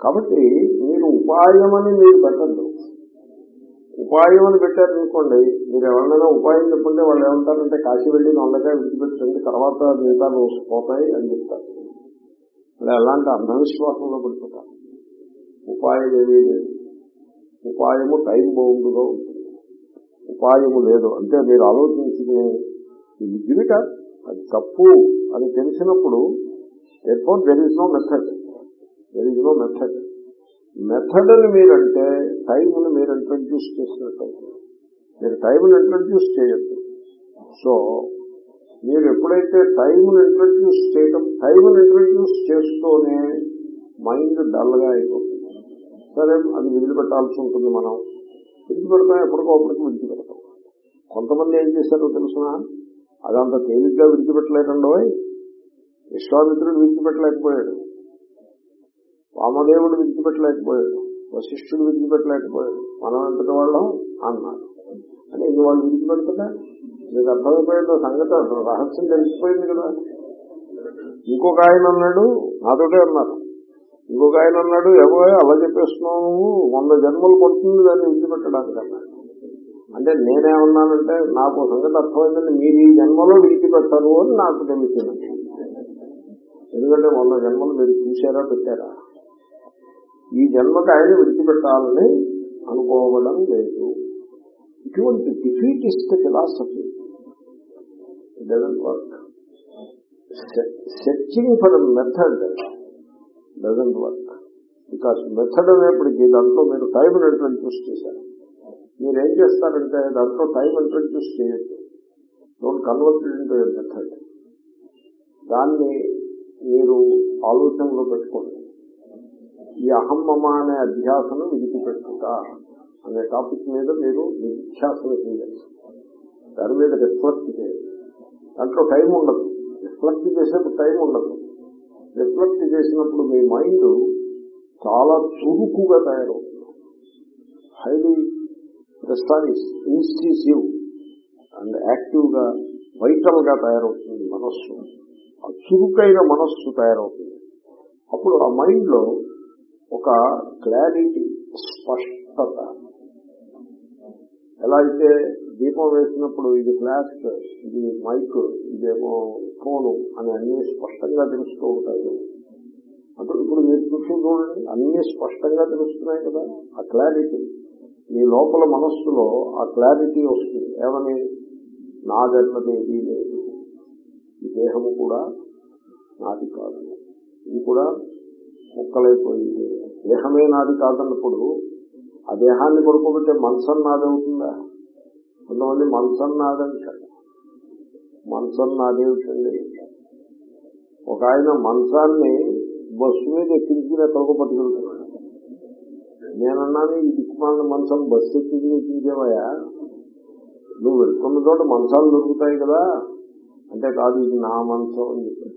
కాబట్టి మీరు ఉపాయం అని మీరు పెట్టద్దు. ఉపాయం అని పెట్టారనుకోండి మీరు ఎవరైనా ఉపాయం చెప్పండి వాళ్ళు ఏమంటారంటే కాశీ వెళ్ళి నొండగా విడిచిపెట్టండి తర్వాత మిగతా పోతాయి అని చెప్తారు. అలా ఎలాంటి అంధవిశ్వాసంలో పడిపోతారు. ఉపాయం ఏమీ లేదు. ఉపాయము టైం బౌండ్గా ఉంటుంది. ఉపాయము లేదు. అంటే మీరు ఆలోచించుకుని ఇది అది తప్పు అని తెలిసినప్పుడు airport there is no method there is no method method అని మీరంటే టైంను మీరు ఇంట్రడ్యూస్ చేసినట్టు మీరు టైంను ఇంట్రడ్యూస్ చేయొద్దు. సో మీరు ఎప్పుడైతే టైంను ఇంట్రడ్యూస్ చేయటం టైంను ఇంట్రడ్యూస్ చేస్తూనే మైండ్ డల్గా అయిపోతుంది. సరే అది విడిచిపెట్టాల్సి ఉంటుంది మనం. విడిచిపెడతాం ఎప్పటికోప్పటికి విడిచిపెడతాం. కొంతమంది ఏం చేశారో తెలుసిన అదంత తేలిగ్గా విడిచిపెట్టలేకండో విశ్వామిత్రుడు విడిచిపెట్టలేకపోయాడు. వామదేవుడు విడిచిపెట్టలేకపోయాడు. వశిష్ఠుడు విడిచిపెట్టలేకపోయాడు. మనం ఎంతటి వాళ్ళం? అన్నారు అంటే ఇది వాళ్ళు విడిచిపెడుతున్నా మీకు అర్థమైపోయిందో సంగతి రహస్యం తెలిసిపోయింది కదా. ఇంకొక ఆయన అన్నాడు నాతోటే అన్నారు. ఇంకొక ఆయన అన్నాడు ఎవరో అలా చెప్పేస్తున్నావు నువ్వు. వంద జన్మలు పడుతుంది దాన్ని విడిచిపెట్టడానికి అన్నాడు. అంటే నేనేమన్నానంటే నాకు సంగతి అర్థమైందండి మీరు ఈ జన్మలో విడిచిపెట్టరు అని నాకు తెలిసింది. ఎందుకంటే వంద జన్మలు మీరు చూసారా పెట్టారా? ఈ జన్మకు ఆయన విడిచిపెట్టాలని అనుకోవడం లేదు. ఇటువంటి defeatist philosophy doesn't work searching for method doesn't work because method అనేప్పటికీ దాంట్లో మీరు టైం ఇంట్రడ్యూస్ చేశారు. మీరు ఏం చేస్తారంటే దాంట్లో టైం ఇంట్రడ్యూస్ చేయొచ్చు డోంట్ కన్వర్ట్ ఇంటూ మెథడ్ దాన్ని మీరు ఆలోచనలో పెట్టుకోండి. ఈ అహమ్మమ అనే అధ్యాసను విడిచిపెట్టుట అనే టాపిక్ మీద మీరు నిధ్యాసన చేయాలి దాని మీద రిఫ్లెక్ట్ చేయాలి దాంట్లో టైం ఉండదు. రిఫ్లెక్ట్ చేసేప్పుడు టైం ఉండదు. రిఫ్లెక్ట్ చేసినప్పుడు మీ మైండ్ చాలా చురుకుగా తయారవుతుంది. హైలీ ప్రెస్టారిస్ ఇన్స్టిసివ్ అండ్ యాక్టివ్గా వైటల్గా తయారవుతుంది మనస్సు. ఆ చురుకైన మనస్సు తయారవుతుంది. అప్పుడు ఆ మైండ్లో ఒక క్లారిటీ స్పష్టత. ఎలా అయితే దీపం వేసినప్పుడు ఇది ఫ్లాష్ ఇది మైక్ ఇదేమో ఫోను అని అన్ని స్పష్టంగా తెలుస్తూ ఉంటాయి. అప్పుడు ఇప్పుడు మీరు చూసి చూడండి అన్ని స్పష్టంగా తెలుస్తున్నాయి కదా ఆ క్లారిటీ. మీ లోపల మనస్సులో ఆ క్లారిటీ వస్తుంది. ఏమని? నాదన్నది ఏదీ లేదు. ఈ దేహము కూడా నాది కాదు. ఇది కూడా ముక్కలైపోయింది. దేహమే నాది కాదన్నప్పుడు ఆ దేహాన్ని పడుకోబెట్టే మనసం నాదవుతుందా కొంతమంది మనసం నాదంటారు మనసం నాదేమిటండి ఒక ఆయన మనసాన్ని బస్సు మీద ఎక్కించుకునే తొలగ పట్టుకెళ్తున్నాడు. నేనన్నాను ఈ దిక్కుమాలిన మనసం బస్సు ఎక్కించి ఎక్కించేవయా నువ్వు వెళ్తున్న చోట మనసాలు దొరుకుతాయి కదా? అంటే కాదు ఇది నా మనసం అని చెప్పి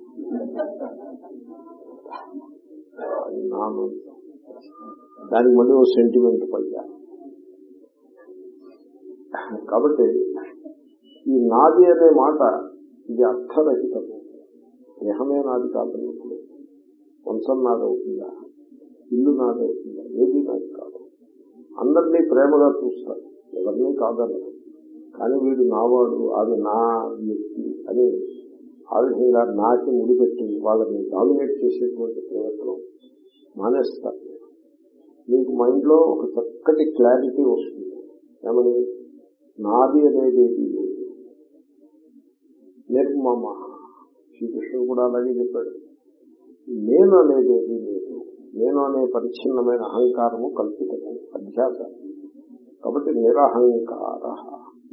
నా మంచం దానికి మళ్ళీ ఓ సెంటిమెంట్ పైగా కాబట్టి ఈ నాది అనే మాట ఇది అర్థరహితము. దేహమే నాది కాదన్నప్పుడు వంశం నాదవుతుందా ఇల్లు నాదవుతుందా ఏది నాది కాదు. అందరినీ ప్రేమగా చూస్తారు. ఎవరినీ కాదన్నారు కానీ వీడు నావాడు అది నా వ్యక్తి అని ఆ విధంగా నాకి ముడిపెట్టి వాళ్ళని డామినేట్ చేసేటువంటి ప్రయత్నం మానేస్తారు. మీకు మైండ్లో ఒక చక్కటి క్లారిటీ వస్తుంది. ఏమని? నాది అనేది ఏది లేదు నిర్మమ శ్రీకృష్ణుడు కూడా అలాగే చెప్పాడు. నేను అనేది ఏది లేదు నేను అనే పరిచ్ఛిన్నమైన అహంకారము కల్పితము అధ్యాస కాబట్టి నిరహంకార.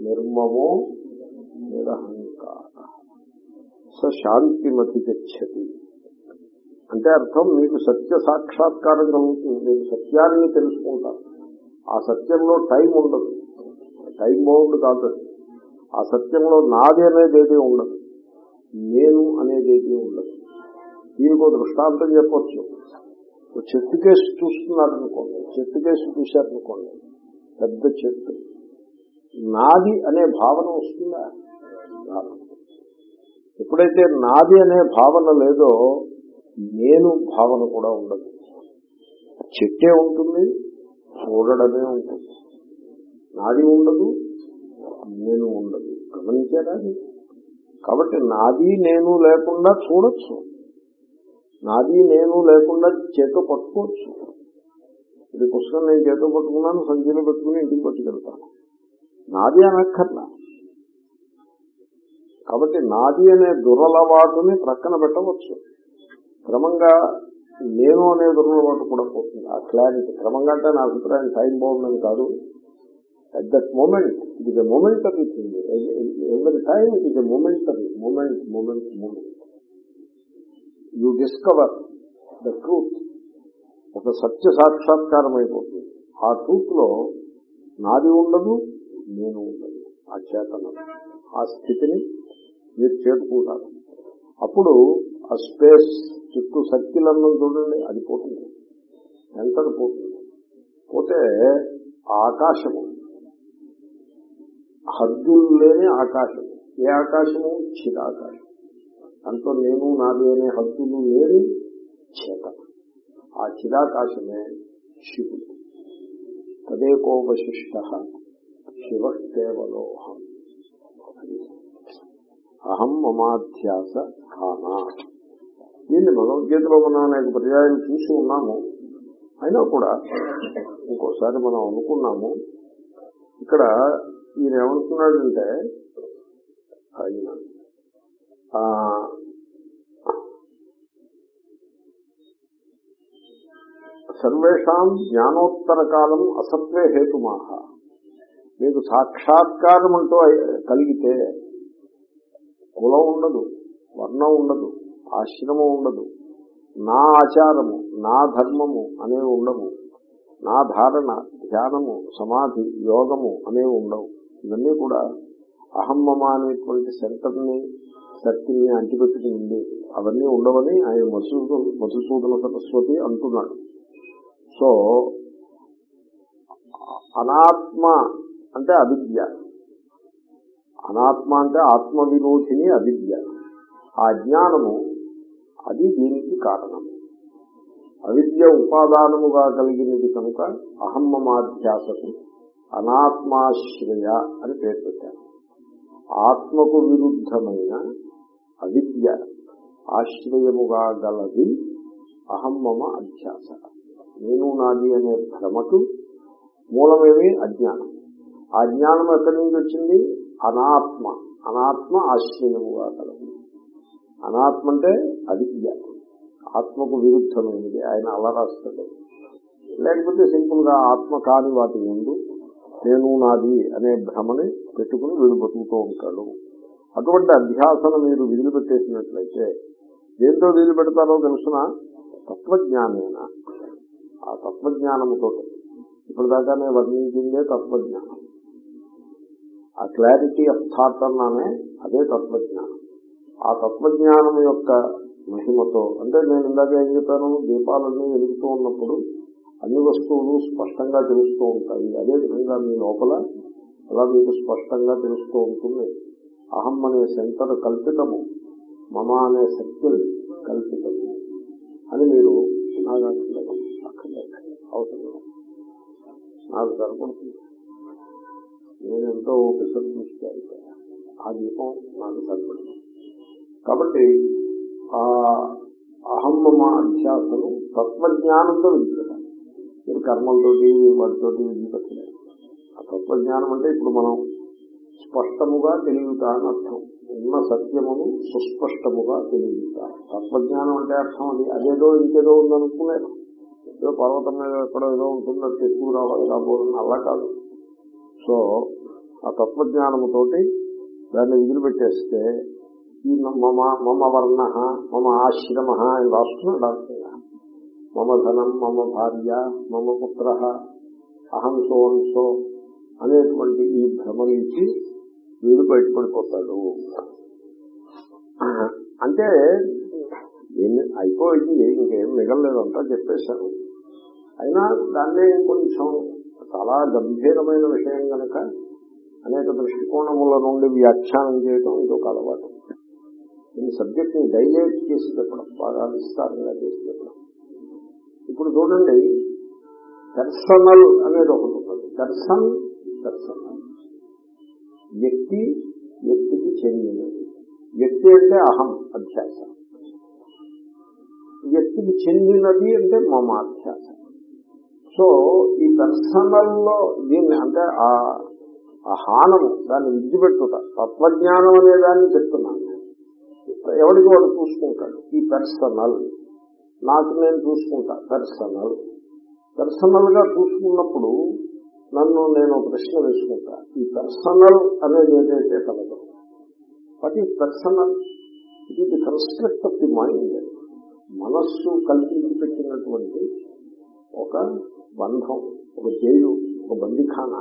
నిర్మమో నిరహంకార. స శాంతిమతి గచ్చతి అంటే అర్థం మీకు సత్య సాక్షాత్కారం కలుగుతుంది మీకు సత్యాన్ని తెలుసుకుంటారు. ఆ సత్యంలో టైం ఉండదు. టైం బౌండ్ కాదు. ఆ సత్యంలో నాది అనేది ఏది ఉండదు. నేను అనేది ఏది ఉండదు. దీనికి ఒక దృష్టాంతం చెప్పొచ్చు. చెట్టు కేసు చూస్తున్నారనుకోండి. చెట్టు కేసు చూశారనుకోండి. పెద్ద చెట్టు. నాది అనే భావన వస్తుందా? ఎప్పుడైతే నాది అనే భావన లేదో నేను భావన కూడా ఉండదు. చెట్టే ఉంటుంది చూడడమే ఉంటుంది. నాది ఉండదు నేను ఉండదు. గమనించారా కాబట్టి నాది నేను లేకుండా చూడొచ్చు. నాది నేను లేకుండా చేతో పట్టుకోవచ్చు. ఇది పుస్తకం నేను చేతో పట్టుకున్నాను సంజీలో పెట్టుకుని ఇంటికి పట్టుకెళ్తాను నాది అనక్కర్లా. కాబట్టి నాది అనే దురలవాటుని ప్రక్కన పెట్టవచ్చు. క్రమంగా నేను అనే దురలవాటు కూడా పోతుంది. ఆ క్లారిటీ క్రమంగా అంటే నా అభిప్రాయం టైం బాగుందని కాదు. At that moment it is a momentary thing ఎవరి time it is a momentary moment moment moment you discover the truth ఒక సత్య సాక్షాత్కారం అయిపోతుంది. ఆ ట్రూత్లో నాది ఉండదు నేను ఉండదు ఆ చేతనం ఆ స్థితిని మీరు చేరుకుంటారు. అప్పుడు ఆ స్పేస్ చుట్టూ సర్కిల్ అన్నం చూడండి అది పోతుంది. సెంటర్ పోతుంది. పోతే ఆకాశము. హద్దులు లేని ఆకాశం. ఏ ఆకాశము? చిరాకాశం. దాంట్లో నేను నాది అనే హద్దులు లేని చేత. ఆ చిరాకాశమే శివుడు. తదేకోవశిష్ట శివ కేవలోహం అహం మమాధ్యాస స్థానా దీన్ని భగవద్గీతలో మనం అనేక పర్యాయాలు చూసి ఉన్నాము. అయినా కూడా ఇంకోసారి మనం అనుకున్నాము. ఇక్కడ ఈయన ఏమంటున్నాడంటే ఆయన సర్వేషాం జ్ఞానోత్తర కాలం అసత్వే హేతుమాహ. మీకు సాక్షాత్కారం అంటూ కలిగితే కులం ఉండదు వర్ణం ఉండదు. ఆశ్రమం ఉండదు. నా ఆచారము నా ధర్మము అనేవి ఉండవు. నా ధారణ ధ్యానము సమాధి యోగము అనేవి ఉండవు. ఇవన్నీ కూడా అహమ్మమ అనేటువంటి సెంటర్ని శక్తిని అంటిపెట్టుకుని ఉంది. అవన్నీ ఉండవని ఆయన మధుసూదన మధుసూదన సరస్వతి అంటున్నాడు. సో అనాత్మ అంటే అవిద్య. అనాత్మ అంటే ఆత్మ విరోధిని అవిద్య. ఆ అజ్ఞానము అది దీనికి కారణము అవిద్య ఉపాదానముగా కలిగినది కనుక అహమ్మమాధ్యాసకు అనాత్మాశ్రయ అని పేరు పెట్టాను ఆత్మకు విరుద్ధమైన అవిద్య ఆశ్రయముగా గలది అహమ్మమ అధ్యాస నేను నాది అనే భ్రమకు మూలమేమి అజ్ఞానం. ఆ జ్ఞానం ఎక్కడి నుంచి వచ్చింది? అనాత్మ అనాత్మ ఆశ్రయముగా కలదు అనాత్మ అంటే అది ఆత్మకు విరుద్ధమైనది ఆయన అలా రాస్తాడు. లేకపోతే సింపుల్గా ఆత్మ కాని వాటి ముందు నేను నాది అనే భ్రమని పెట్టుకుని వీడు బతుకుతూ ఉంటాడు. అటువంటి అధ్యాసన మీరు విదిలిపెట్టేసినట్లయితే దేంతో విధులు పెడతారో తెలుసిన? తత్వజ్ఞానేనా? ఆ తత్వజ్ఞానముతో ఇప్పుడు దాకానే వర్ణించిందే తత్వజ్ఞానం. ఆ క్లారిటీ ఆఫ్ థాట్ అన్నానే అదే తత్వజ్ఞానం. ఆ తత్వజ్ఞానం యొక్క మహిమతో అంటే నేను ఇందాక ఏం చెప్పాను దీపాలన్నీ వెలుగుతూ ఉన్నప్పుడు అన్ని వస్తువులు స్పష్టంగా తెలుస్తూ ఉంటాయి. అదేవిధంగా మీ లోపల అలా మీకు స్పష్టంగా తెలుస్తూ ఉంటుంది. అహం అనే సెంటర్ కల్పితము మమ అనే శక్తులు కల్పితము అని మీరు నాకు అవసరం. నాకు సరిపడుతుంది. నేను ఎంతో ఓపిక తీసుకెళ్తా ఆ దీపం నాకు సరిపడుతుంది. కాబట్టి ఆ అహమ్మమ అధ్యాసను తత్వజ్ఞానంతో విడిచిపెట్టాలి మీరు కర్మలతోటి వాటితోటి విడిచిపెట్టలేదు ఆ తత్వజ్ఞానం అంటే ఇప్పుడు మనం స్పష్టముగా తెలియట అని అర్థం. ఉన్న సత్యమును సుస్పష్టముగా తెలియట తత్వజ్ఞానం అంటే అర్థం అది. అదేదో ఇంకేదో ఉందనుకోలేదు ఏదో పర్వతం మీద ఎక్కడో ఏదో ఉంటుందో ఎక్కువ రావాలి రాబోదని అలా కాదు. సో ఆ తత్వజ్ఞానముతోటి దాన్ని వదిలిపెట్టేస్తే మమ మమ వర్ణ మమ ఆశ్రమ అని రాస్తున్నాడు డాక్టర్ మమ ధనం మమ భార్య మమ పుత్ర అహం సోన్సో అనేటువంటి ఈ భ్రమ నుంచి వీడు బయటపడిపోతాడు. అంటే అయిపోయింది ఇంకేం మిగలలేదు అంతా చెప్పేశాను అయినా దాన్నే కొంచెం చాలా గంభీరమైన విషయం కనుక అనేక దృష్టికోణముల నుండి వ్యాఖ్యానం చేయడం ఇదొక అలవాటు. ఈ సబ్జెక్ట్ని డైలేట్ చేసి చెప్పడం బాగా విస్తారంగా చేసి చెప్పడం ఇప్పుడు చూడండి దర్శనల్ అనేది ఒకటి ఉంటుంది. దర్శన్ పర్సనల్ వ్యక్తి వ్యక్తికి చెందినది. వ్యక్తి అంటే అహం అధ్యాస. వ్యక్తికి చెందినది అంటే మమాధ్యాస. సో ఈ పర్సనల్లో దీన్ని అంటే ఆ హానము దాన్ని విడిచిపెట్టుట తత్వజ్ఞానం అనే దాన్ని చెప్తున్నాను. ఎవరికి వాడు చూసుకుంటాడు? ఈ పర్సనల్ నాకు నేను చూసుకుంటా. పర్సనల్ పర్సనల్గా చూసుకున్నప్పుడు నన్ను నేను ప్రశ్న వేసుకుంటా. ఈ పర్సనల్ అనేది ఏదైతే కలదో. వాట్ ఈ personal it is the construct of the mind మనస్సు కల్పించి పెట్టినటువంటి ఒక బంధం ఒక జైలు ఒక బందిఖానా.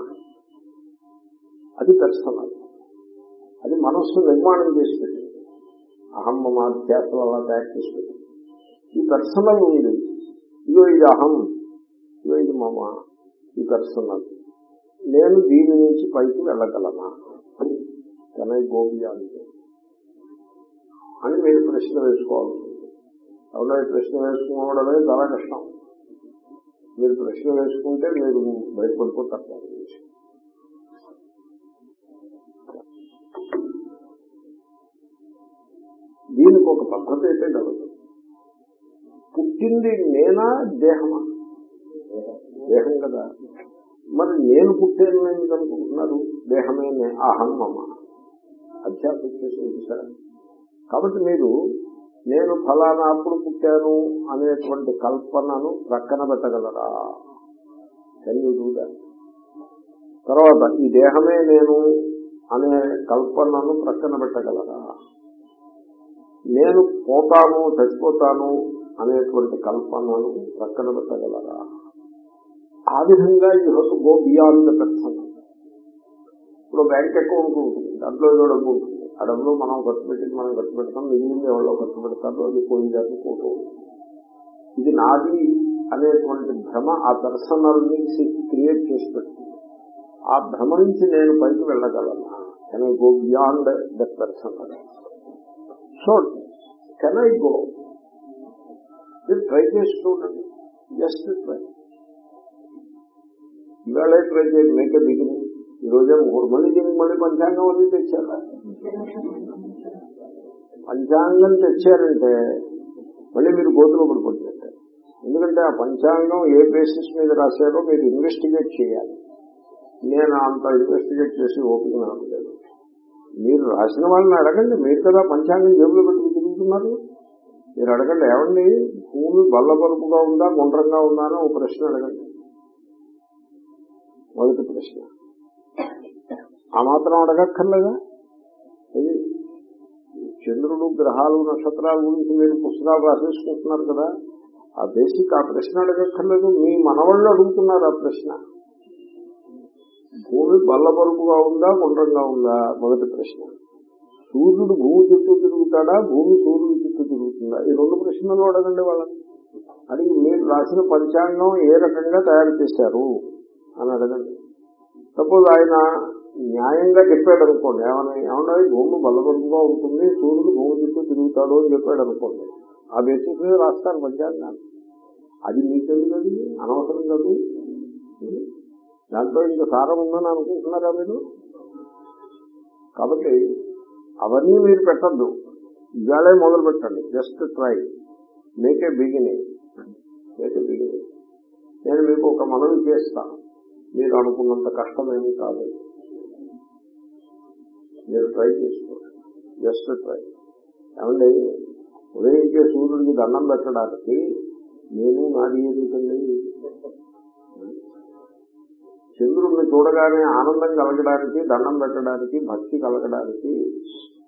అది పర్సనల్ అది మనస్సు నిర్మాణం చేసి పెట్టింది. అహం మమాధ్యాసలు అలా తయారు చేసి ఈ పర్సనల్ ఉంది ఇదో ఇది అహం ఇదో ఇది మమ ఈ పర్సనల్ నేను దీని నుంచి పైకి వెళ్ళగలనా? కెనై గోబియాలి అని మీరు ప్రశ్న వేసుకోవాల్సి ఉంది అవునా ప్రశ్న వేసుకోవడమే చాలా కష్టం. మీరు ప్రశ్న వేసుకుంటే మీరు బయటపడిపోతారు. దీనికి ఒక పద్ధతి అయితే కలదు పుట్టింది నేనా దేహమా? దేహం కదా. మరి నేను పుట్టాను నేను అనుకుంటున్నారు దేహమే నే అహం మమ. అధ్యాత్మ చేసి సార్. కాబట్టి మీరు నేను ఫలానా అప్పుడు పుట్టాను అనేటువంటి కల్పనను ప్రక్కన పెట్టగలరా? తెలియదుగా తర్వాత ఈ దేహమే నేను అనే కల్పనను ప్రక్కన పెట్టగలరా? నేను పోతాను చచ్చిపోతాను అనేటువంటి కల్పనను ప్రక్కన పెట్టగలరా ఆ విధంగా ఈ హెవ్ గో బియాండ్ ద ఇప్పుడు బ్యాంక్ అకౌంట్ ఉంటుంది దాంట్లో ఏదో డబ్బు ఉంటుంది. ఆ డబ్బులు మనం ఖర్చు పెట్టింది మనం ఖర్చు పెడతాం మిగిలింది ఎవరో ఖర్చు పెడతారు అది పోయిందని ఫోటో ఇది నాది అనేటువంటి భ్రమ ఆ పర్సనల్ని క్రియేట్ చేసి పెడుతుంది. ఆ భ్రమ నుంచి నేను పైకి వెళ్ళగలనా? కానీ go beyond the personal so can I go మీరు ట్రై చేసి చూడండి జస్ట్ ట్రై ఇవాళ ట్రై చేయండి మేకే బిగినింగ్ ఈ రోజే మూడు మళ్ళీ దీనికి మళ్ళీ పంచాంగం అది తెచ్చారా? పంచాంగం తెచ్చారంటే మళ్ళీ మీరు గోతులో పడిపోతుంటారు ఎందుకంటే ఆ పంచాంగం ఏ బేసిస్ మీద రాశారో మీరు ఇన్వెస్టిగేట్ చేయాలి. నేను అంత ఇన్వెస్టిగేట్ చేసి ఓపిక నాకు లేదు. మీరు రాసిన వాళ్ళని అడగండి. మీరు కదా పంచాంగం జేబులో పెట్టుకుని తిరుగుతున్నారు. మీరు అడగండి. ఏమండి? భూమి బల్లబరుపుగా ఉందా గుండ్రంగా ఉందా అని ఒక ప్రశ్న అడగండి. మొదటి ప్రశ్న. ఆ మాత్రం అడగక్కర్లేదా? ఇది చంద్రుడు గ్రహాలు నక్షత్రాల గురించి మీరు పుస్తకాలు రాసేసుకుంటున్నారు కదా. ఆ బేసిక్ ఆ ప్రశ్న అడగక్కర్లేదు. మీ మనవాళ్ళు అడుగుతున్నారు ఆ ప్రశ్న. భూమి బల్లబరుపుగా ఉందా గుండ్రంగా ఉందా? మొదటి ప్రశ్న. సూర్యుడు భూమి చుట్టూ తిరుగుతాడా? భూమి సూర్యుడు చుట్టూ తిరుగుతుందా? ఈ రెండు ప్రశ్నలు అడగండి వాళ్ళని. అడిగి మీరు రాసిన పంచాంగం ఏ రకంగా తయారు చేశారు అని అడగండి. సపోజ్ ఆయన న్యాయంగా చెప్పాడు అనుకోండి. ఏమన్నా ఏమన్నా భూమి బల్లబరుపుగా ఉంటుంది సూర్యుడు భూమి చుట్టూ తిరుగుతాడు అని చెప్పాడు అనుకోండి. ఆ బేసిస్ మీద రాస్తారు పంచాంగాన్ని అది మీకు తెలియదు అనవసరం కాదు. దాంట్లో ఇంకా సారం ఉందని అనుకుంటున్నారా మీరు? కాబట్టి అవన్నీ మీరు పెట్టద్దు. ఇవాళే మొదలు పెట్టండి. Just try make a beginning make a beginning నేను మీకు ఒక మనవి చేస్తాను మీరు అనుకున్నంత కష్టమేమీ కాదు. మీరు ట్రై చేసుకోండి. జస్ట్ ట్రై ఏమండి? ఉదయించే సూర్యుడికి దండం పెట్టడానికి నేను నాది ఎందుకండి చంద్రుడిని చూడగానే ఆనందం కలగడానికి దండం పెట్టడానికి భక్తి కలగడానికి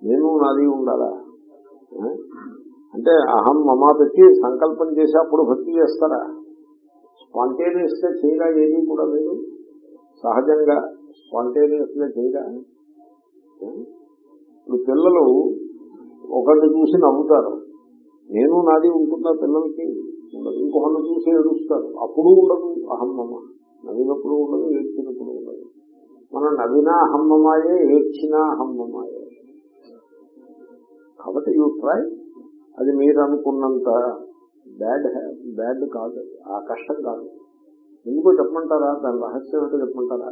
నేను నాది ఉండాలా? అంటే అహం మమా పెట్టి సంకల్పం చేసి అప్పుడు భక్తి చేస్తారా? స్పాంటేనియస్గా చేయగా ఏది కూడా మీరు సహజంగా స్పాంటేనియస్గా చేయగా ఇప్పుడు పిల్లలు ఒకరిని చూసి నవ్వుతారు. నేను నాది ఉంటుందా పిల్లలకి ఉండదు. ఇంకొకరిని చూసి ఏడుస్తారు. అప్పుడు ఉండదు అహం మమ. నవ్వినప్పుడు ఉండదు ఏడ్చినప్పుడు ఉండదు. మనం నవ్వినా హమ్మమాయే ఏడ్చినా హమ్మమాయే కాబట్టి యూ ట్రై అది మీరు అనుకున్నంత బ్యాడ్ బ్యాడ్ కాదు ఆ కష్టం కాదు. ఎందుకో చెప్పమంటారా? దాని రహస్యం ఏంటో చెప్పమంటారా?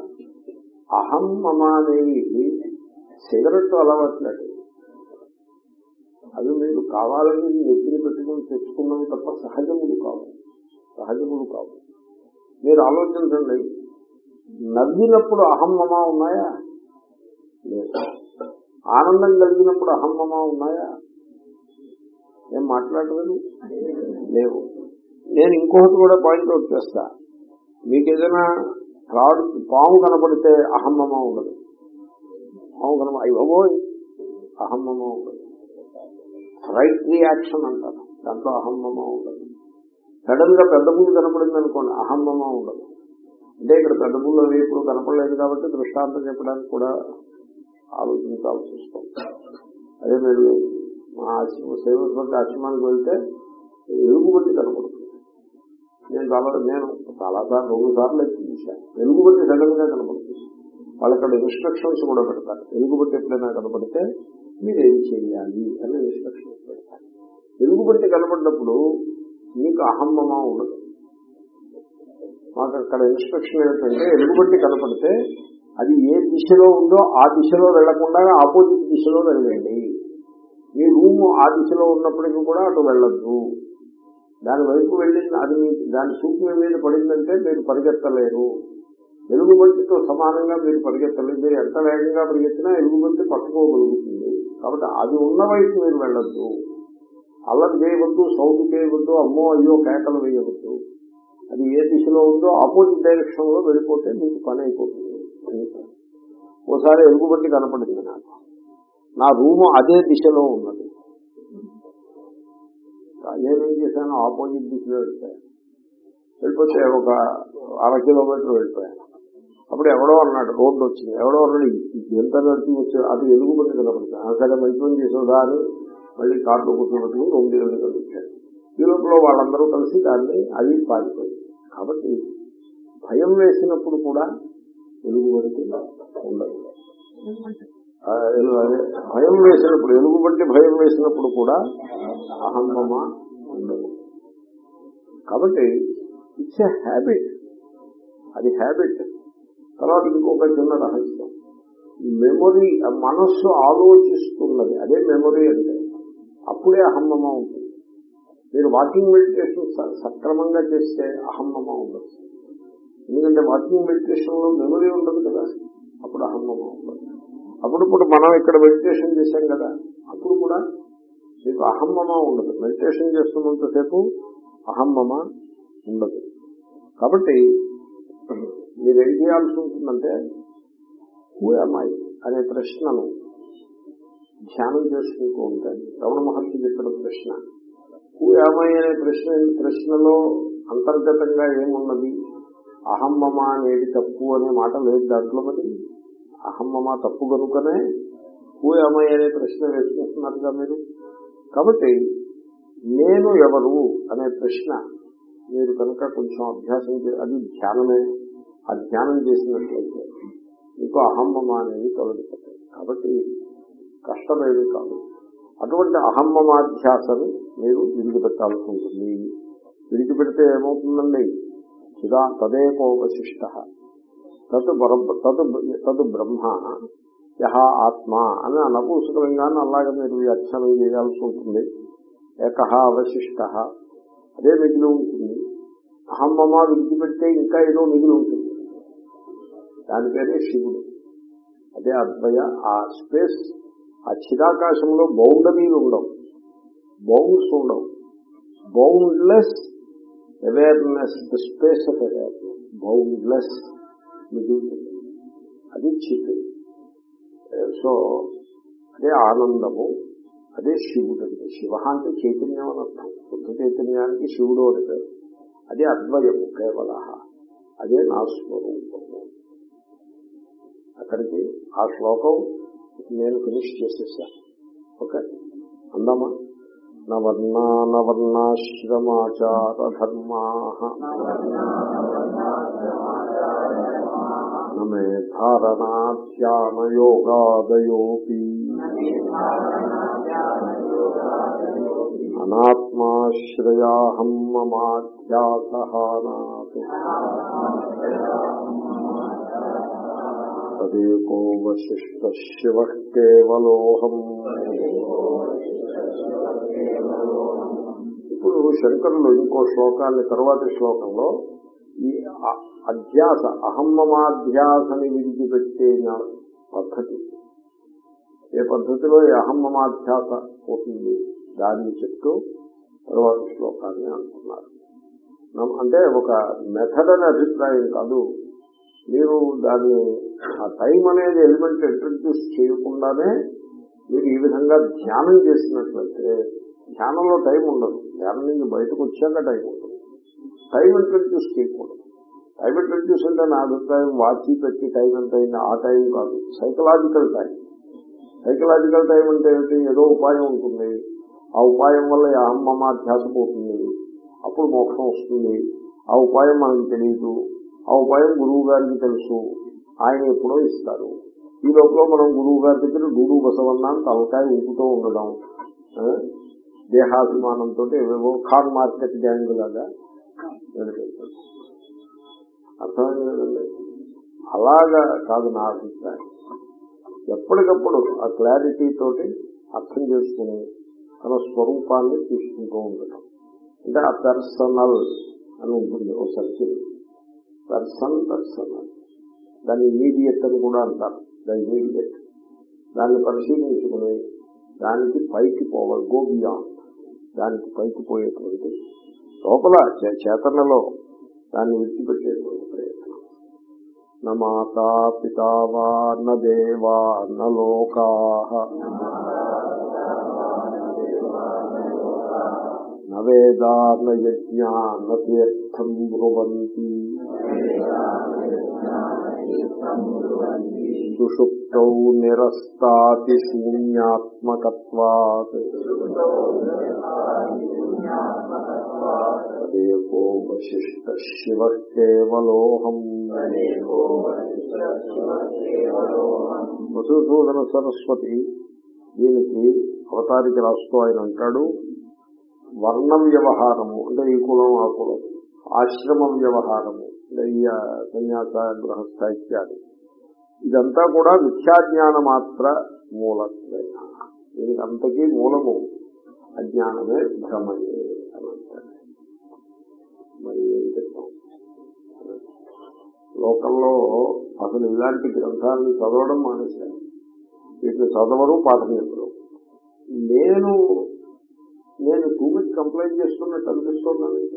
అహం మమ అనేవి సిగరెట్ అలవట్లేదు. అవి మీరు కావాలని నెత్తిని పెట్టుకుని తెచ్చుకున్నవి తప్ప సహజములు కావు. సహజములు కావు. మీరు ఆలోచించండి. నవ్వినప్పుడు అహమ్మమా ఉన్నాయా? ఆనందం కలిగినప్పుడు అహమ్మమా ఉన్నాయా? ఏం మాట్లాడలేదు? లేవు. నేను ఇంకొకటి కూడా పాయింట్ అవుట్ చేస్తా. మీకు ఏదైనా ఫ్రాడ్ పాము కనపడితే అహమ్మమా ఉండదు. పాము కనప అయ్యోబోయ్ అహమ్మమా ఉండదు. రైట్ రియాక్షన్ అంటారు. దాంట్లో అహమ్మమా ఉండదు. సడన్గా పెద్ద పుల్లు కనపడింది అనుకోండి అహమ్మమ ఉండదు. అంటే ఇక్కడ పెద్ద పుల్లు అవి ఇప్పుడు కనపడలేదు కాబట్టి దృష్టాంతం చెప్పడానికి కూడా ఆలోచించాల్సి వస్తుంది. అదే మీరు మా సేవటువంటి ఆశ్రమానికి వెళ్తే ఎలుగుబట్టి కనపడుతుంది. నేను చాలా నేను చాలా సార్లు రెండు సార్లు ఎత్తి చూశాను. ఎలుగుబట్టి సడన్గా కనపడుతుంది. వాళ్ళక్కడ ఇన్స్ట్రక్షన్స్ కూడా పెడతారు. ఎలుగుబట్టి ఎప్పుడైనా కనపడితే మీరు ఏం చేయాలి అని ఇన్స్ట్రక్షన్స్ పెడతారు. ఎలుగుబట్టి కనపడినప్పుడు మీకు అహమ్మమా ఉండదు. మాకు అక్కడ ఇన్స్ట్రక్షన్ ఏంటంటే ఎలుగుబట్టి కనపడితే అది ఏ దిశలో ఉందో ఆ దిశలో వెళ్ళకుండా ఆపోజిట్ దిశలో వెళ్ళండి మీ రూమ్ ఆ దిశలో ఉన్నప్పటికీ కూడా అటు వెళ్ళద్దు. దాని వైపు వెళ్ళింది అది దాని సూపు మీద పడిందంటే మీరు పరిగెత్తలేరు. ఎలుగుబంటితో సమానంగా మీరు పరిగెత్తలేదు మీరు ఎంత వేగంగా పరిగెత్తినా ఎలుగుబంటి పట్టుకోగలుగుతుంది. కాబట్టి అది ఉన్న వైపు మీరు వెళ్ళొద్దు. అల్లరి చేయవద్దు సౌండ్ చేయవద్దు అమ్మో అయ్యో కేకలు వేయవద్దు. అది ఏ దిశలో ఉందో ఆపోజిట్ డైరెక్షన్లో వెళ్ళిపోతే మీకు పని అయిపోతుంది. ఓసారి ఎలుగుబట్టి కనపడింది నాకు. నా రూము అదే దిశలో ఉన్నది. నేనేం చేశాను ఆపోజిట్ దిశలో వెళ్ళిపోయాను వెళ్ళిపోతే ఒక అర కిలోమీటర్ వెళ్ళిపోయాను అప్పుడు ఎవడో అన్నాడు రోడ్డు వచ్చింది. ఎవడో అన్నాడు ఎంత నడిచి వచ్చాడు అది ఎలుగుబట్టి కనపడుతుంది ఆ సరే మంచి పని చేసేదా అని మళ్ళీ కార్డు కూర్చోబెట్టుకుని రెండు కిలోమీటర్లు కలిగించారు ఈ లోపల వాళ్ళందరూ కలిసి దాన్ని అది పారిపోయింది. కాబట్టి భయం వేసినప్పుడు కూడా ఎలుగుబడికి ఉండదు. భయం వేసినప్పుడు ఎలుగుబట్టి భయం వేసినప్పుడు కూడా అహమ్మమ ఉండదు. కాబట్టి ఇట్స్ ఎ హ్యాబిట్. అది హ్యాబిట్. తర్వాత ఇంకొక చిన్న రహస్యం. మెమొరీ మనస్సు ఆలోచిస్తున్నది. అదే మెమొరీ అంటే అప్పుడే అహమ్మమ ఉంటుంది. మీరు వాకింగ్ మెడిటేషన్ స- సక్రమంగా చేస్తే అహమ్మమ ఉండదు. ఎందుకంటే వాకింగ్ మెడిటేషన్లో మెమరీ ఉండదు కదా. అప్పుడు అహమ్మమ ఉండదు. అప్పుడప్పుడు మనం ఇక్కడ మెడిటేషన్ చేశాం కదా. అప్పుడు కూడా మీకు అహమ్మమ ఉండదు. మెడిటేషన్ చేస్తున్నంతసేపు అహమ్మమ ఉండదు. కాబట్టి మీరు ఏం చేయాల్సి ఉంటుందంటే హూ అమ్మాయి అనే ప్రశ్నను ధ్యానం చేసుకుంటూ ఉంటే రమణ మహర్షి చెప్పిన ప్రశ్న. హూ అనే ప్రశ్న ప్రశ్నలో అంతర్గతంగా ఏమున్నది? అహమ్మమ అనేది తప్పు అనే మాట లేదు దాంట్లో మరి. అహమ్మమ తప్పు కనుకనే హూ అనే ప్రశ్న వేసుకుంటున్నారుగా మీరు. కాబట్టి నేను ఎవరు అనే ప్రశ్న మీరు కనుక కొంచెం అభ్యాసం అది ధ్యానమే. ఆ ధ్యానం చేసినట్లయితే మీకు అహమ్మమ అనేది తొలగిపోతాయి కాబట్టి కష్టమేది కాదు. అటువంటి అహమ్మమాధ్యాసని మీరు విడిచిపెట్టాల్సి ఉంటుంది విడిచిపెడితే ఏమవుతుందండి? చిదా తదేకోవశిష్ట తదు బ్రహ్మ తదు తదు బ్రహ్మ యహ ఆత్మ అని అనపూసుకలంగానే అలాగే మీరు వ్యాఖ్యానం చేయాల్సి ఉంటుంది ఏకహ అవశిష్ట. అదే మిగిలి ఉంటుంది. అహమ్మమ విడిచిపెడితే ఇంకా ఏదో మిగిలి ఉంటుంది. దాని పేరే శివుడు. అదే అద్వయ ఆ స్పేస్ ఆ చిరాకాశంలో బౌండరీలు ఉండవు. బౌండ్స్ ఉండవు. Boundless awareness the space of awareness. Boundless మిగులుతుంది అది చిత్ సో అదే ఆనందము అదే శివుడు అంటే శివ అంటే చైతన్యం అని అర్థం. శుద్ధ చైతన్యానికి శివుడు అని పేరు. అదే అద్వయము కేవల. అదే నా స్వరూపము. అక్కడికి ఆ శ్లోకం నేను ఫినిష్ చేసేసా ఓకే? అందామా? నవర్ణా నవర్ణాశ్రమాచార ధారణాధ్యానయోగాదయోపి. అనాత్మాశ్రయాహం మమాధ్యాసహానాత్. తదేకో వశిష్ట శివ కేవలోహం ఇప్పుడు శంకరులు ఇంకో శ్లోకాన్ని తర్వాతి శ్లోకంలో ఈ అధ్యాస అహమ్మమాధ్యాసని విడిచిపెట్టిన పద్ధతి. ఏ పద్ధతిలో ఈ అహమ్మమాధ్యాస పోతుంది? దాన్ని చెప్తూ తర్వాత శ్లోకాన్ని అంటున్నారు అంటే ఒక మెథడ్ అనే అభిప్రాయం కాదు. మీరు దాన్ని ఆ టైం అనేది ఎలిమెంట్ ఇంట్రడ్యూస్ చేయకుండానే మీరు ఈ విధంగా ధ్యానం చేసినట్లయితే ధ్యానంలో టైం ఉండదు. ధ్యానం నుంచి బయటకు వచ్చాక టైం ఉంటుంది టైం ఇంట్రడ్యూస్ చేయకూడదు. టైం ఇంట్రడ్యూస్ అంటే నా అభిప్రాయం వాచి పెట్టి టైం ఎంత అయింది ఆ టైం కాదు. Psychological time. సైకలాజికల్ టైం అంటే ఏంటి ఏదో ఉపాయం ఉంటుంది. ఆ ఉపాయం వల్ల అమ్మ అహమ్మమాధ్యాస పోతుంది అప్పుడు మోక్షం వస్తుంది. ఆ ఉపాయం మనకు తెలియదు. ఆ ఉపాయం గురువు గారికి తెలుసు. ఆయన ఎప్పుడో ఇస్తారు ఈ లోపల మనం గురువు గారి దగ్గర డూడు బసవన్నాను తలకాయ ఉంపుతూ ఉండడం. దేహాభిమానంతో ఏవేవో కార్ మార్కెట్ గ్యాంగ్ లాగా. వెనకెళ్తాం. అర్థమైంది అలాగా కాదు నా అభిప్రాయం. ఎప్పటికప్పుడు ఆ క్లారిటీ తోటి అర్థం చేసుకుని తన స్వరూపాన్ని తీసుకుంటూ ఉండటం. అంటే ఆ పర్సనల్ అని ఉంటుంది ఓ సర్కిల్. పర్సన్ పర్సన్ దాన్ని ఇమీడియట్ అని కూడా అంటారు. దాని ఇమీడియట్. దాన్ని పరిశీలించుకుని దానికి పైకి పోవాలి. గో బియాండ్ దానికి పైకి పోయేటువంటి లోపల చేతనలో దాన్ని విడిచిపెట్టేటువంటి ప్రయత్నం. న మాతా పితా వా న దేవా న వేదా తీర్థం బ్రువంతి సుషుప్తౌ నిరస్తాతి శూన్యాత్మకత్వాత్. తదేకో శివ కేవలోహం మధుసూదన సరస్వతి దీనికి అవతారికి రాస్తూ ఆయన అంటాడు వర్ణ వ్యవహారము అంటే ఈ కులం ఆ కులం. ఆశ్రమ వ్యవహారము సన్యాస గృహస్థ ఇత్యాది. ఇదంతా కూడా మిథ్యాజ్ఞాన మాత్ర మూలత్వేన? దీనికి అంతకీ మూలము అజ్ఞానమే భ్రమయే అని అంటారు. మరి ఏం చెప్తాం? లోకంలో అసలు ఇలాంటి గ్రంథాలను చదవడం మానేశారు. వీటిని చదవరు పాఠం చెప్పరు. నేను నేను టూమిట్ కంప్లైంట్ చేస్తున్నట్టు అనిపిస్తుందని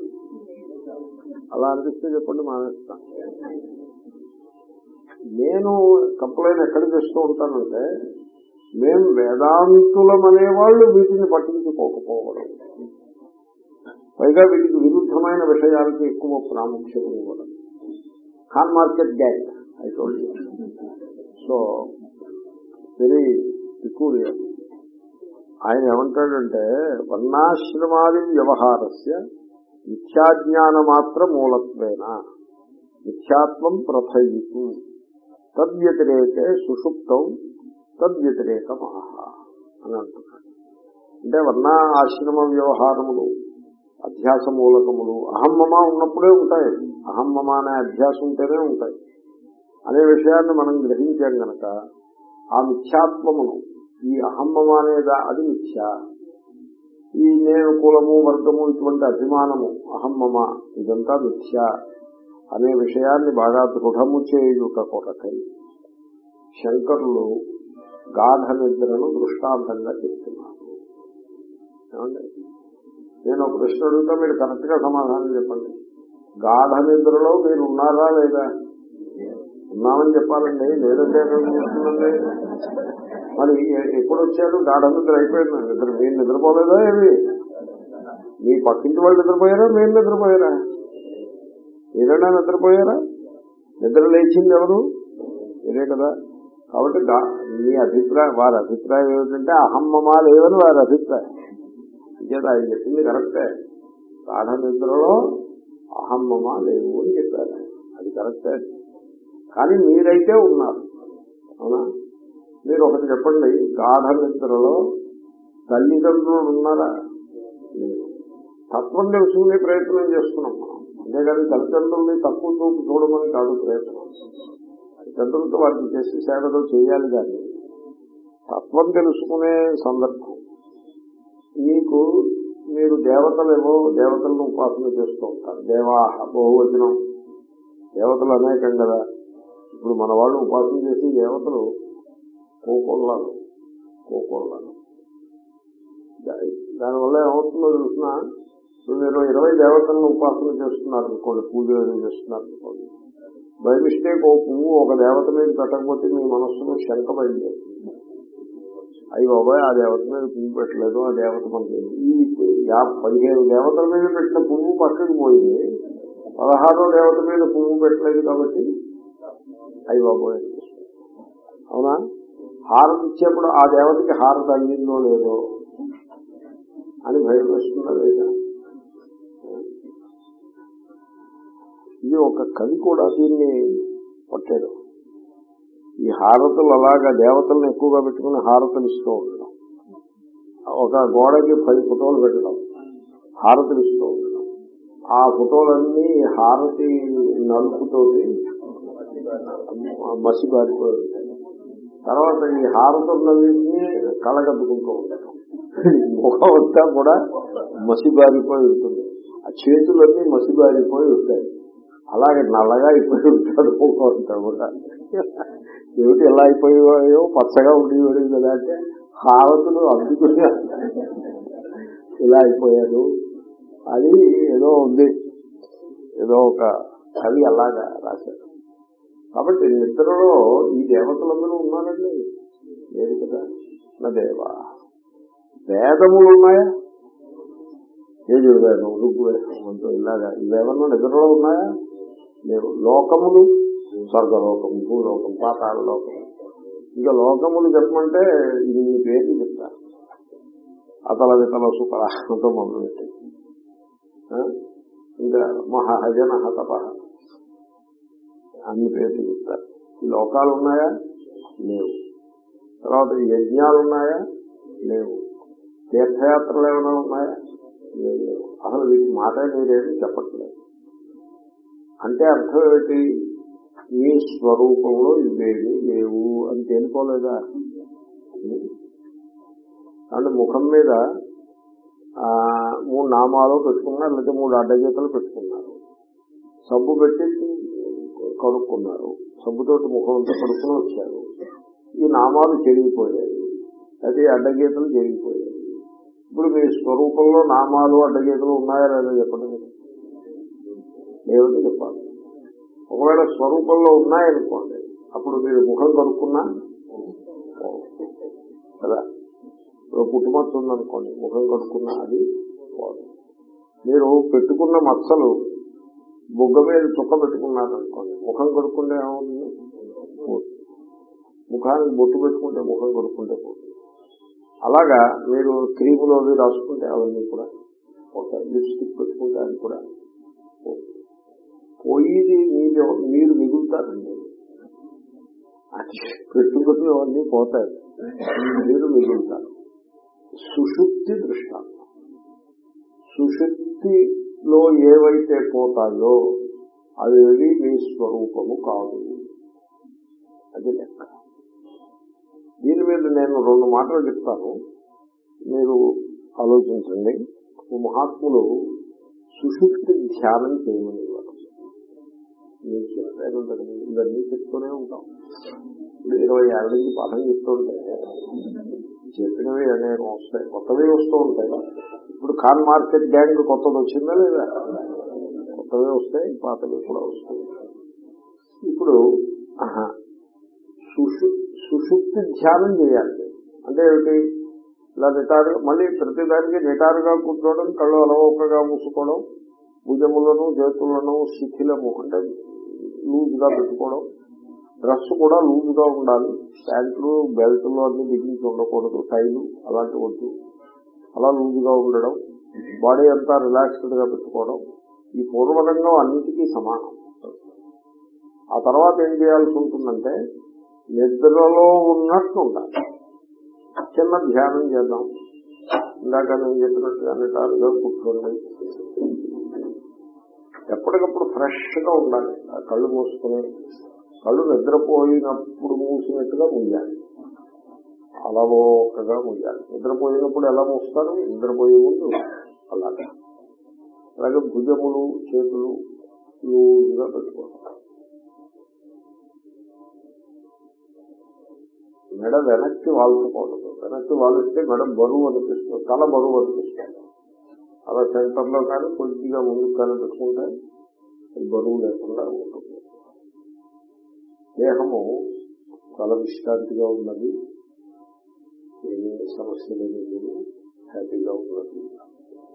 అలా అనిపిస్తే చెప్పండి మానేస్తాను నేను కంప్లైంట్ ఎక్కడ చేస్తూ ఉంటానంటే మేము వేదాంతులం అనేవాళ్ళు వీటిని పట్టించుకోకపోవడం. పైగా వీటికి విరుద్ధమైన విషయాలకి ఎక్కువ ప్రాముఖ్యత ఇవ్వడం. కాన్ market gang I told so very peculiar ఆయన ఏమంటాడంటే వర్ణాశ్రమాది వ్యవహారస్య మిథ్యాజ్ఞాన మాత్ర మూలత్వేన మిథ్యాత్వం ప్రథయితు. తద్వ్యతిరేకే సుషుప్తం తద్వ్యతిరేకమాహ అని అంటున్నాడు. అంటే వర్ణ ఆశ్రమ వ్యవహారములు అధ్యాస మూలకములు అహమ్మమ ఉన్నప్పుడే ఉంటాయి. అహమ్మమ అనే అధ్యాసం ఉంటేనే ఉంటాయి. అనే విషయాన్ని మనం గ్రహించాం గనక ఆ మిథ్యాత్వమును ఈ అహమ్మమ అనేదా అది మిథ్య. ఈ నేను కులము వర్గము ఇటువంటి అభిమానము అహమ్మమ ఇదంతా మిథ్య అనే విషయాన్ని బాగా దృఢము చేయుట కొరకై శంకరులు గాఢ నిద్రను దృష్టాంతంగా చెప్తున్నారు. నేను ఒక ప్రశ్న అడుగుతా మీరు కరెక్ట్గా సమాధానం చెప్పండి. గాఢ నిద్రలో మీరు ఉన్నారా లేదా? ఉన్నామని చెప్పాలండి. లేదంటే చేస్తుందండి మరి ఎప్పుడు వచ్చాడు గాఢ నిద్ర అయిపోయింది నిద్ర మీరు నిద్రపోలేదా ఏమి? మీ పక్కింటి వాళ్ళు నిద్రపోయారా? మేము నిద్రపోయారా? ఏదైనా నిద్రపోయారా? నిద్ర లేచింది ఎవరు? మీరే కదా. కాబట్టి మీ అభిప్రాయం వారి అభిప్రాయం ఏమిటంటే అహమ్మమా లేవని వారి అభిప్రాయం. ఇంకేత ఆయన చెప్పింది కరెక్టే. గాఢ నిద్రలో అహమ్మమా లేవు అని చెప్పారు. అది కరెక్టే. కానీ మీరైతే ఉన్నారు. అవునా? మీరు ఒకటి చెప్పండి. గాఢ నిద్రలో తల్లిదండ్రులు ఉన్నారా? తత్వం తెలుసుకునే ప్రయత్నం చేస్తున్నాం మనం. అంతేగాని తల్లిదండ్రుల్ని తక్కువ చూపు చూడమని కాదు ప్రయత్నం. తల్లిదండ్రులతో వాటిని చేసి సేవతో చేయాలి కానీ తత్వం తెలుసుకునే సందర్భం. మీకు మీరు దేవతలేమో దేవతలను ఉపాసన చేస్తూ ఉంటారు. దేవాహ బహువచనం. దేవతలు అనేకం కదా. ఇప్పుడు మన వాళ్ళు ఉపాసన చేసి దేవతలు కోకొల్లాలు. కోకొల్లాలు. దానివల్ల ఏమవుతుందో చూసిన మీరు ఇరవై దేవతలను ఉపాసన చేస్తున్నారు అనుకోండి పూజలు చేస్తున్నారు అనుకోండి. బై మిస్టేక్ ఓ పువ్వు ఒక దేవత మీద పెట్టకపోతే మీ మనస్సులో శంక బయలుదేరుతుంది. బాబాయ్ ఆ దేవత మీద పువ్వు పెట్టలేదు ఆ దేవత మనకి ఈ పదిహేను దేవతల మీద పెట్టిన పువ్వు పక్కకి పోయింది పదహారో దేవత మీద పువ్వు పెట్టలేదు కాబట్టి అవి బాబోయ్ అవునా? హారతి ఇచ్చేప్పుడు ఆ దేవతకి హారతి అందిందో లేదో అని భయం వేస్తుందా లేదా? ఇది ఒక కవి కూడా దీన్ని పట్టాడు ఈ హారతులు అలాగా దేవతలను ఎక్కువగా పెట్టుకుని హారతులు ఇస్తూ ఉండడం. ఒక గోడకి పది ఫోటోలు పెట్టడం హారతులు ఇస్తూ ఉండడం. ఆ ఫోటోలన్నీ హారతి నలుపుతోటి మసిబారిపోయి ఉంటాయి. తర్వాత ఈ హారతులన్నింటినీ కళగద్దుకుంటూ ఉంటారు. ముఖం అంతా కూడా మసిబారిపోయి ఉంటుంది. ఆ చేతులన్నీ మసిబారిపోయి ఉంటాయి. అలాగే నల్లగా అయిపోయి ఉంటాడు ముఖం అంతా కూడా. ఏమిటి ఎలా అయిపోయాయో పచ్చగా ఉండేవాడు కదా అంటే హారతులు అందుకుని ఇలా అయిపోయాడు. అది ఏదో ఉంది. ఏదో ఒక కవి అలాగా రాశాడు. కాబట్టి నిద్రలో ఈ దేవతలందరూ ఉన్నారండి. లేదు కదా? నా దేవా. వేదములు ఉన్నాయా? యజుర్వేదం ఋగ్వేదం ఇలాగా ఇవేమన్నా నిద్రలో ఉన్నాయా? లేవు. లోకములు స్వర్గలోకం భూలోకం పాతాళ లోకం ఇంకా లోకములు చెప్పమంటే ఇది మీ పేరు చెప్తా. అతల వితల సుఖరాహంతో మొదలుపెట్టి. ఆ? ఇంకా మహాజన తపహ అన్ని పేర్లు చెప్తారు లోకాలు ఉన్నాయా? లేవు. తర్వాత యజ్ఞాలు ఉన్నాయా? లేవు. తీర్థయాత్రలు ఏమైనా ఉన్నాయా? లేవు. అసలు వీటి మాట మీరేమి చెప్పట్లేదు. అంటే అర్థం ఏమిటి? మీ స్వరూపంలో ఇవేమి లేవు అని తేలిపోలేదా? అంటే ముఖం మీద మూడు నామాలు పెట్టుకున్నారు లేకపోతే మూడు అడ్డగీతలు పెట్టుకున్నారు. సబ్బు పెట్టి కడుక్కున్నారు సబ్బుతోటి ముఖం అంతా కడుక్కుని వచ్చారు. ఈ నామాలు చెరిగిపోయాయి అది అడ్డగీతలు చెరిగిపోయాయి ఇప్పుడు మీ స్వరూపంలో నామాలు అడ్డగీతలు ఉన్నాయా లేదా చెప్పండి మీరు. చెప్పాలి. ఒకవేళ స్వరూపంలో ఉన్నాయనుకోండి అప్పుడు మీరు ముఖం కడుక్కున్నా కదా? ఇప్పుడు పుట్టుమచ్చ ఉందనుకోండి ముఖం కడుక్కున్నా అది మీరు పెట్టుకున్న మచ్చలు బొగ్గ మీద చుక్క పెట్టుకున్నారనుకోండి ముఖం కడుక్కుంటే ఏమవుతుంది ముఖానికి బొట్టు పెట్టుకుంటే ముఖం కడుక్కుంటే పోతుంది. అలాగా మీరు క్రీములు అవి రాసుకుంటే అవన్నీ కూడా పోతాయి లిప్స్టిక్ పెట్టుకుంటే అది కూడా పోతుంది. పోయేది మీరు మీరు మిగులుతారండి. అది పోతాయి. మీరు మిగులుతారు. సుషుప్తి దృష్టాంతం. లో ఏవైతే పోతాయో అవి మీ స్వరూపము కాదు. అది లెక్క. దీని మీద నేను రెండు మాటలు చెప్తాను. మీరు ఆలోచించండి. మహాత్ములు సుషుప్తి ధ్యానం చేయమని మీకు ఇవన్నీ చెప్తూనే ఉంటాం. ఇప్పుడు ఇరవై ఏళ్ళ నుంచి పాఠం చెప్తుంటే చెప్పినవి అనేక వస్తాయి. కొత్తవి వస్తూ ఉంటాయి. ఇప్పుడు కాన్ మార్కెట్ గ్యాంగ్ కొత్తది వచ్చిందా లేదా? కొత్తవి వస్తాయి పాతవి కూడా వస్తాయి. ఇప్పుడు సుషుప్తి ధ్యానం చేయాలి. అంటే ఏమిటి? ఇలా నిటారు మళ్ళీ ప్రతిదానికి నిటారుగా కూర్చోవడం కళ్ళు అలవోకగా మూసుకోవడం భుజములను చేతులను శిథిలము అంటే లూజ్గా పెట్టుకోవడం డ్రెస్ కూడా లూజ్గా ఉండాలి. ప్యాంట్లు బెల్ట్లు అన్ని బిగించి ఉండకూడదు. టైలు అలాంటి వద్దు. అలా లూజ్గా ఉండడం బాడీ అంతా రిలాక్స్డ్గా పెట్టుకోవడం ఈ పూర్వరంగం అన్నిటికీ సమానం. ఆ తర్వాత ఏం చేయాల్సి ఉంటుందంటే నిద్రలో ఉన్నట్టు ఉండాలి. చిన్న ధ్యానం చేద్దాం. ఇందాక నేను చెప్పినట్టుగా నిటారుగా కూర్చోండి. ఎప్పటికప్పుడు ఫ్రెష్గా ఉండాలి. ఆ కళ్ళు మూసుకుని కళ్ళు నిద్రపోయినప్పుడు మూసినట్టుగా ముయ్యాలి అలవోకగా ముయ్యాలి నిద్రపోయినప్పుడు ఎలా మూస్తారు? నిద్రపోయే ముందు అలాగా. అలాగే భుజములు చేతులు లూజుగా పెట్టుకోవాలి. మెడ వెనక్కి వాల్చకూడదు. వెనక్కి వాలిస్తే మెడ బరువు అనిపిస్తుంది. తల బరువు అనిపిస్తుంది. అలా సెంటర్లో కానీ కొద్దిగా ముందుకు కానీ పెట్టుకుంటే బరువు లేకుండా ఉంటుంది. దేహము చాలా విశ్రాంతిగా ఉన్నది. ఏమీ సమస్య లేదు. హ్యాపీగా ఉన్నది.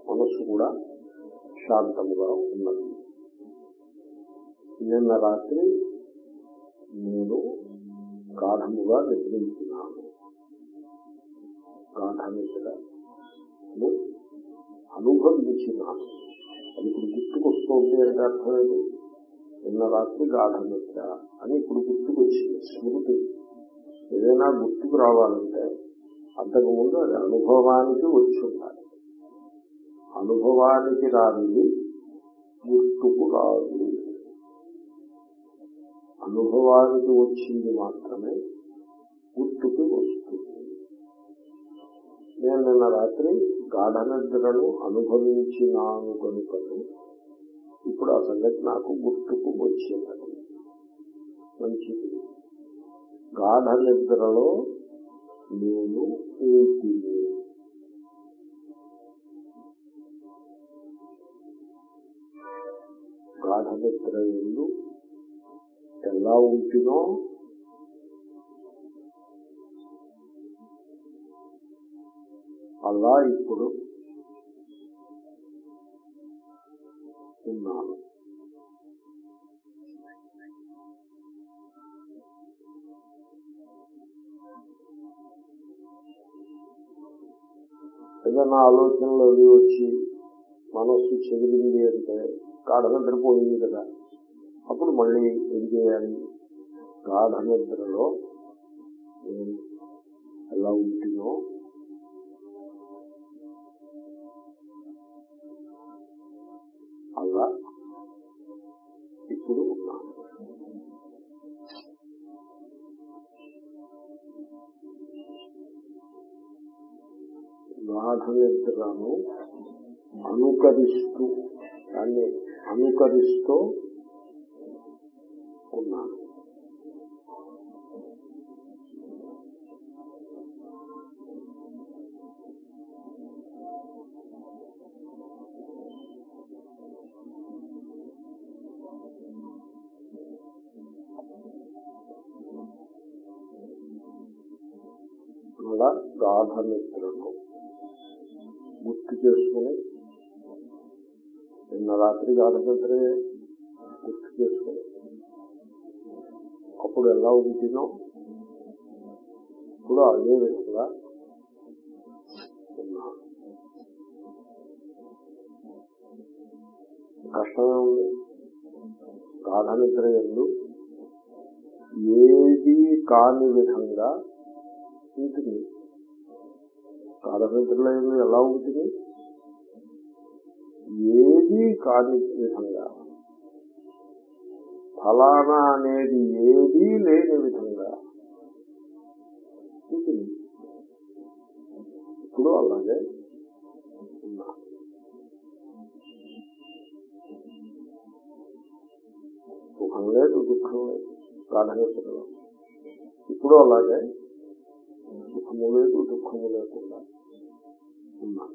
మనస్సు కూడా శాంతముగా ఉన్నది. నిన్న రాత్రి నేను గాఢముగా నిద్రించినాను. గాఢ నిద్రను అనుభవించినాను. అది ఇప్పుడు గుర్తుకొస్తుంది అంటే అర్థమేది నిన్న రాత్రి గాఢ నిద్ర అని ఇప్పుడు గుర్తుకొచ్చింది స్మృతి. ఏదైనా గుర్తుకు రావాలంటే అంతకుముందు అది అనుభవానికి వచ్చి ఉండాలి. అనుభవానికి రానిది గుర్తుకు రాదు. అనుభవానికి వచ్చింది మాత్రమే గుర్తుకు వస్తుంది. నేను నిన్న రాత్రి గాఢ నిద్రను అనుభవించినాను కనుకను ఇప్పుడు ఆ సంగతి నాకు గుర్తుకు వచ్చినది మంచిది. గాఢ నిద్రలో నేను ఊపిరి గాఢ నిద్ర ఎందు ఎలా ఉంటునో అలా ఇప్పుడు ఏదైనా ఆలోచనలు అవి వచ్చి మనస్సు చెదిరింది అంటే గాఢ నిద్రపోయింది కదా. అప్పుడు మళ్ళీ ఏం చేయాలి? గాఢ నిద్రలో ఎలా ఉంటునో గాఢ అనుకరిస్తూ దాన్ని అనుకరిస్తూ ఉన్నాను. గాఢ నిద్రను గుర్తు చేసుకుని నిన్న రాత్రి గాఢ గుర్తు చేసుకుని. అప్పుడు ఎలా ఉంటుందో ఇప్పుడు అదే విధంగా ఉన్నాను కష్టమే ఉంది. గాఢ నిద్ర ఎందు ఏది కాని విధంగా ఉంటుంది. గాఢ ఎలా ఉంటుంది ఏది కాని విధంగా. ఫలానా అనేది ఏదీ లేని విధంగా. ఉంటుంది ఇప్పుడు అలాగే ఉన్నా. సుఖం లేదు దుఃఖం లేదు గాఢనిద్రలో ఇప్పుడు అలాగే సుఖము లేదు దుఃఖము లేకుండా. ఉన్నా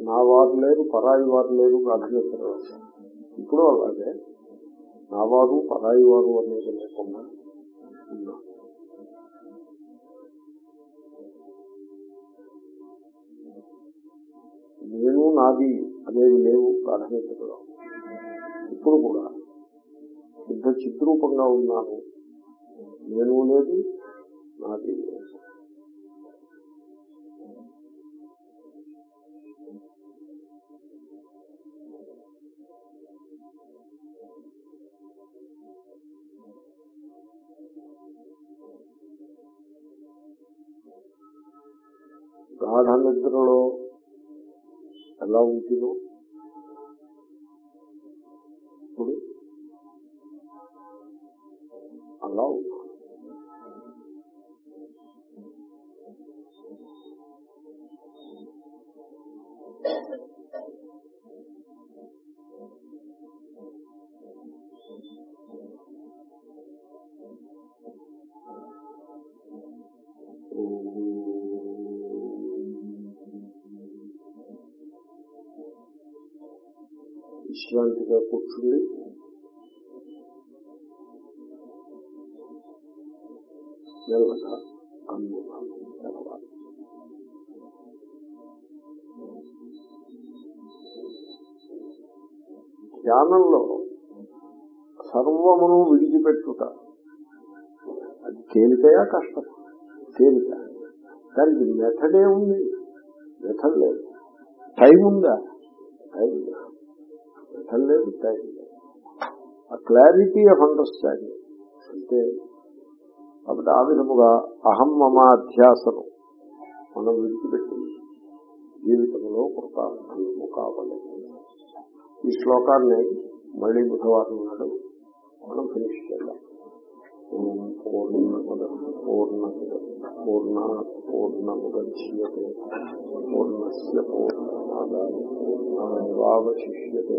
నా వారు లేరు పరాయి వారు లేరు ప్రాధాన్యత ఇప్పుడు అలాగే నా వారు పరాయి వారు అనేది లేకుండా ఉన్నా. నేను నాది అనేవి లేవు గాఢనిద్రలో ఇప్పుడు కూడా శుద్ధ చిద్రూపంగా ఉన్నాను. నేను లేదు నాది లేదు గాఢ నిద్రలో ఎలా ఉంటుందో విశ్రాంతిగా కూర్చుండి మెల్లగా కన్నులను తెరవాలి ధ్యానంలో సర్వమును విడిచిపెట్టుట అది తేలికయా కష్టం? తేలిక. దానికి మెథడే ఉంది మెథడ్ లేదు. టైం ఉందా? టైం లేదు. మెథడ్ లేదు టైం లేదు. ఆ క్లారిటీ ఆఫ్ అండర్స్టాండింగ్ అంటే కాబట్టి ఆ విధముగా అహం మమ మమాధ్యాసను మనం విడిచిపెట్టింది జీవితంలో కృతార్థము కావలేదు ఈ శ్లోకాన్ని మళ్ళీ బుధవారం నాడు మనం ఫినిష్ చేద్దాం. ఓం పూర్ణముద పూర్ణముద పూర్ణ పూర్ణముద్యతే పూర్ణస్య పూర్ణమాదాయ పూర్ణమేవాశిష్యతే